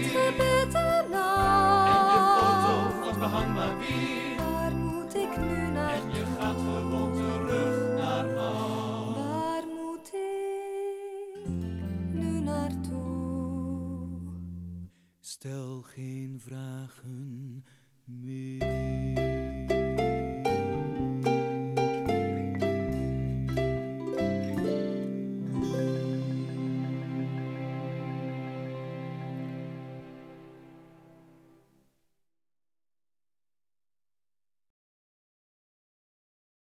En je foto van behang maar weer. Waar moet ik nu naar? En je gaat gewoon terug naar val. Waar moet ik nu naartoe? Stel geen vragen meer.